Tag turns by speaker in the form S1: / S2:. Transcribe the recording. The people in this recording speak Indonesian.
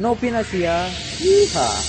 S1: Novinasia. Yeehaw.